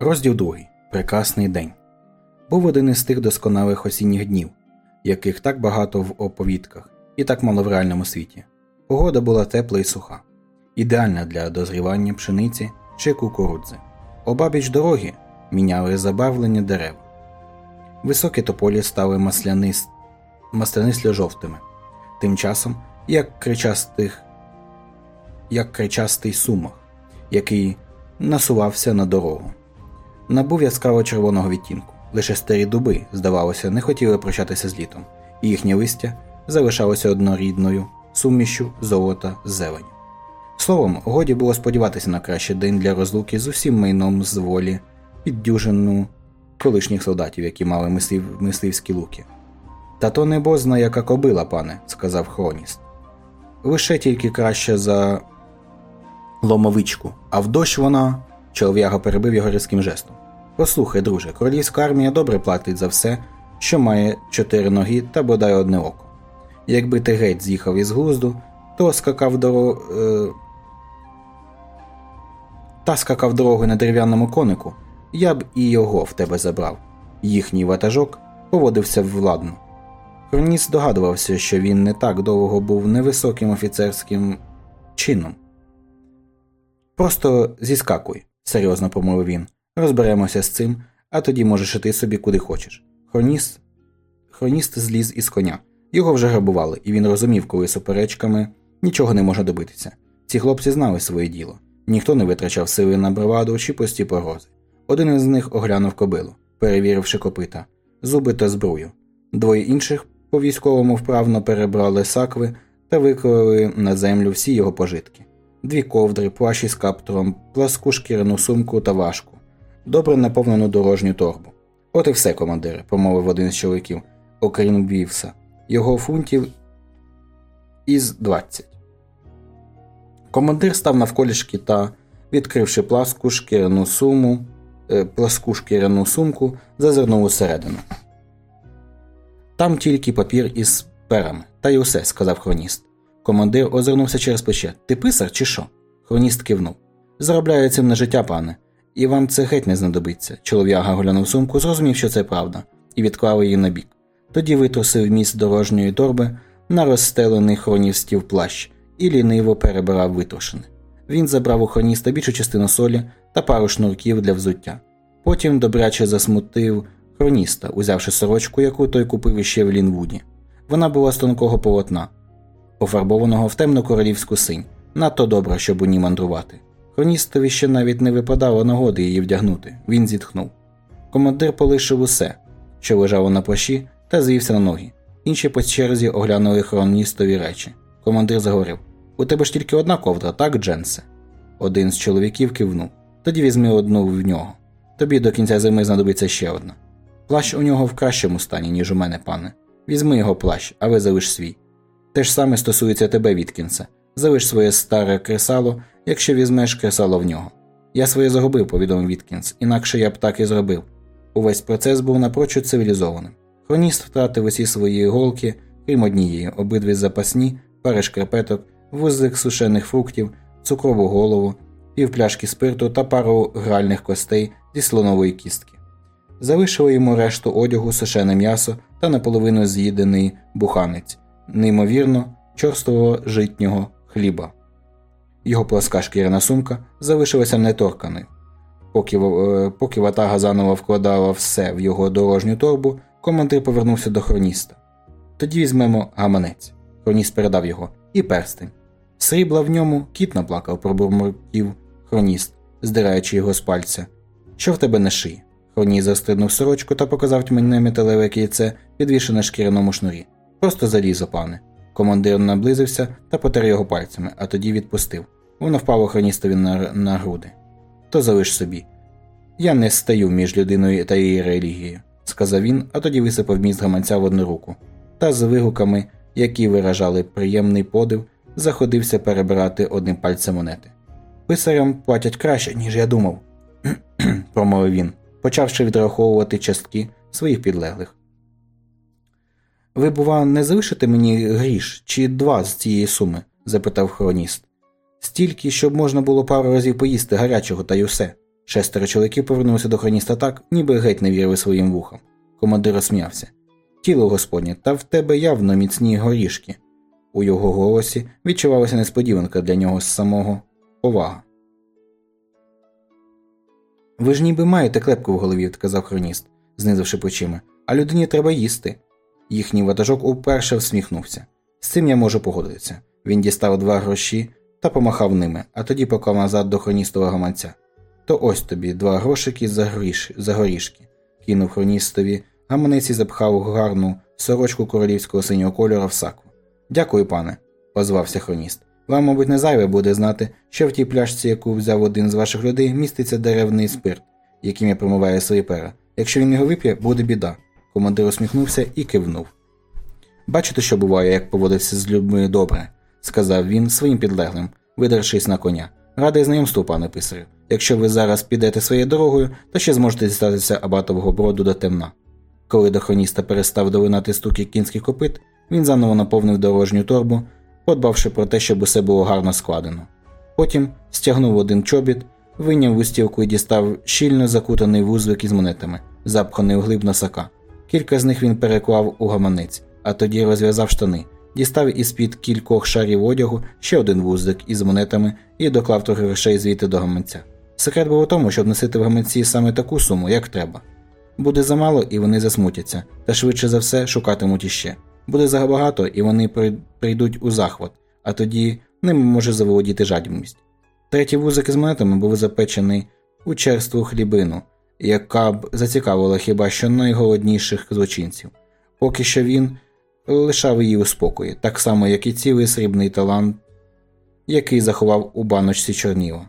Розділ другий. Прекрасний день. Був один із тих досконалих осінніх днів, яких так багато в оповідках і так мало в реальному світі. Погода була тепла і суха, ідеальна для дозрівання пшениці чи кукурудзи. Обабіч дороги міняли забарвлення дерев. Високі тополі стали маслянис... маслянисло жовтими, тим часом, як кричастих... як кричастий сумах, який насувався на дорогу набув яскраво червоного відтінку. Лише старі дуби, здавалося, не хотіли прощатися з літом, і їхнє листя залишалося однорідною сумішю золота з зеленю. Словом, годі було сподіватися на кращий день для розлуки з усім майном з волі під дюжину колишніх солдатів, які мали мислів, мисливські луки. Та то не бозна яка кобила, пане, сказав Хроніст. Лише тільки краще за ломовичку, а в дощ вона. Чолов'яга перебив його різким жестом. Послухай, друже, королівська армія добре платить за все, що має чотири ноги та бодай одне око. Якби ти геть з'їхав із глузду, то скакав дорогу. Е... Та скакав дорогою на дерев'яному конику, я б і його в тебе забрав. Їхній ватажок поводився владно. Хроніс догадувався, що він не так довго був невисоким офіцерським чином. Просто зіскакуй, серйозно промовив він. Розберемося з цим, а тоді можеш іти собі куди хочеш. Хроніст Хроніст зліз із коня. Його вже грабували, і він розумів, коли суперечками нічого не може добитися. Ці хлопці знали своє діло. Ніхто не витрачав сили на браваду чи пості погрози. Один із них оглянув кобилу, перевіривши копита, зуби та збрую. Двоє інших по військовому вправно перебрали сакви та виклали на землю всі його пожитки дві ковдри, плащ із каптуром, пласку шкіряну сумку та важку, добре наповнену дорожню торбу. От і все, командире, промовив один з чоловіків, окрім Вівса. Його фунтів із 20. Командир став навколішки та, відкривши пласку шкіряну суму, е, пласку шкіряну сумку, зазирнув усередину. Там тільки папір із перами, та й усе, сказав хроніст. Командир озирнувся через плече. Ти писар, чи що? Хроніст кивнув. Заробляю цим на життя, пане, і вам це геть не знадобиться. Чолов'яга глянув сумку, зрозумів, що це правда, і відклав її на бік. Тоді витрусив міст дорожньої торби на розстелений хроністів плащ і ліниво перебирав витрушене. Він забрав у хроніста більшу частину солі та пару шнурків для взуття. Потім добряче засмутив хроніста, узявши сорочку, яку той купив іще в Лінвуді. Вона була з тонкого полотна, пофарбованого в темну королівську синь, надто добре, щоб у ній мандрувати. Хроністові ще навіть не випадало нагоди її вдягнути, він зітхнув. Командир полишив усе, що лежало на плащі, та звівся на ноги. Інші по черзі оглянули хроністові речі. Командир заговорив У тебе ж тільки одна ковдра, так, Дженсе? Один з чоловіків кивнув. Тоді візьми одну в нього. Тобі до кінця зими знадобиться ще одна. Плащ у нього в кращому стані, ніж у мене, пане. Візьми його плащ, а ви залиш свій. Те ж саме стосується тебе, Віткінса. Залиш своє старе кресало, якщо візьмеш кресало в нього. Я своє загубив, повідомив Віткінс, інакше я б так і зробив. Увесь процес був напрочуд цивілізованим. Хроніст втратив усі свої голки, крім однієї, обидві запасні, пари шкарпеток, вузлик сушених фруктів, цукрову голову, півпляшки спирту та пару гральних костей зі слонової кістки. Залишили йому решту одягу, сушене м'ясо та наполовину з'їдений буханець неймовірно чорствого житнього хліба. Його пласка шкіряна сумка залишилася неторканою. Поки е, поки ватага заново вкладала все в його дорожню торбу, командир повернувся до хроніста. Тоді візьмемо гаманець. Хроніст передав його, і перстень. Срібла в ньому кіт наплакав, пробурмотів хроніст, здираючи його з пальця. Що в тебе на шиї? Хроніст застрибнув сорочку та показав тьмяне металеве кільце, підвішене шкіряному шнурі. Просто залізо, пане. Командир наблизився та потер його пальцями, а тоді відпустив. Воно впало хроністові на, на груди. То залиш собі. Я не стаю між людиною та її релігією, сказав він, а тоді висипав міст гаманця в одну руку, та з вигуками, які виражали приємний подив, заходився перебирати одним пальцем монети. Писарям платять краще, ніж я думав, промовив він, почавши відраховувати частки своїх підлеглих. Ви, бува, не залишите мені гріш чи два з цієї суми? запитав хроніст. Стільки, щоб можна було пару разів поїсти гарячого та й усе. Шестеро чоловіків повернулися до хроніста так, ніби геть не вірили своїм вухам. Командир розсміявся. Тіло господнє, та в тебе явно міцні горішки. У його голосі відчувалася несподіванка для нього з самого повага. Ви ж ніби маєте клепку в голові, сказав хроніст, знизивши плечима, а людині треба їсти. Їхній ватажок уперше всміхнувся. З цим я можу погодитися. Він дістав два гроші та помахав ними, а тоді поклав назад до хроністового гаманця. То ось тобі два грошики за, гріш... за горішки, кинув хроністові, гаманець і запхав гарну сорочку королівського синього кольору в сакву. Дякую, пане, озвався хроніст. Вам, мабуть, не зайве буде знати, що в тій пляшці, яку взяв один з ваших людей, міститься деревний спирт, яким я промиваю свої пера. Якщо він його вип'є, буде біда. Командир усміхнувся і кивнув. Бачите, що буває, як поводився з людьми добре, сказав він своїм підлеглим, видершись на коня. Радий знайомству, пане писарю. Якщо ви зараз підете своєю дорогою, то ще зможете дістатися абатового броду до темна. Коли до хроніста перестав долинати стуки кінських копит, він заново наповнив дорожню торбу, подбавши про те, щоб усе було гарно складено. Потім стягнув один чобіт, вийняв вустівку і дістав щільно закутаний вузлик із монетами, запханий у глиб носака. Кілька з них він переклав у гаманець, а тоді розв'язав штани, дістав із під кількох шарів одягу ще один вузлик із монетами і доклав трохи грошей звідти до гаманця. Секрет був у тому, щоб носити в гаманці саме таку суму, як треба. Буде замало, і вони засмутяться, та швидше за все шукатимуть іще. Буде забагато, і вони прийдуть у захват, а тоді ними може заволодіти жадібність. Третій вузик із монетами був запечений у черству хлібину, яка б зацікавила хіба що найголодніших злочинців. Поки що він лишав її у спокої, так само, як і цілий срібний талант, який заховав у баночці чорніла.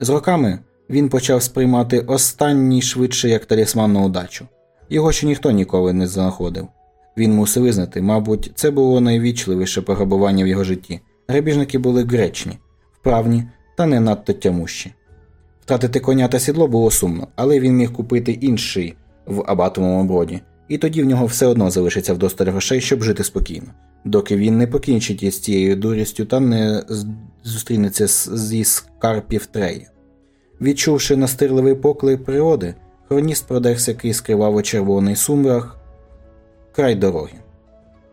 З роками він почав сприймати останній швидше як талісман на удачу. Його ще ніхто ніколи не знаходив. Він мусив визнати, мабуть, це було найвічливіше пограбування в його житті. Грабіжники були гречні, вправні та не надто тямущі. Втратити коня та сідло було сумно, але він міг купити інший в абатовому броді, і тоді в нього все одно залишиться вдосталь грошей, щоб жити спокійно, доки він не покінчить із цією дурістю та не зустрінеться зі скарпів треї. Відчувши настирливий поклик природи, хроніст продерся крізь криваво-червоний сумрах край дороги.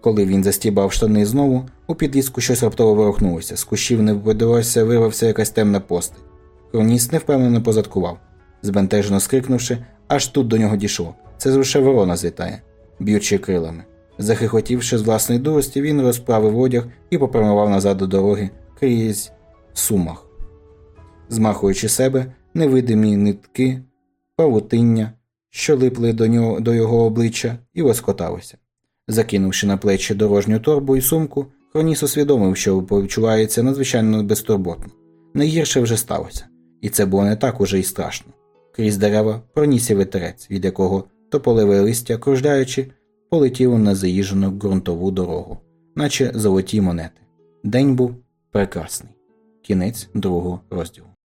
Коли він застібав штани знову, у підліску щось раптово ворухнулося, з кущів не видалося, вирвався якась темна постать. Хроніст невпевнено позадкував, збентежено скрикнувши, аж тут до нього дійшло. Це лише ворона злітає, б'ючи крилами. Захихотівши з власної дурості, він розправив одяг і попрямував назад до дороги крізь сумах змахуючи себе невидимі нитки, павутиння, що липли до нього, до його обличчя, і лоскоталися. Закинувши на плечі дорожню торбу і сумку, Хроніс усвідомив, що почувається надзвичайно безтурботно. Найгірше вже сталося, і це було не так уже й страшно. Крізь дерева пронісся вітерець, від якого тополеве листя, кружляючи, полетіло на заїжджену ґрунтову дорогу, наче золоті монети. День був прекрасний. Кінець другого розділу.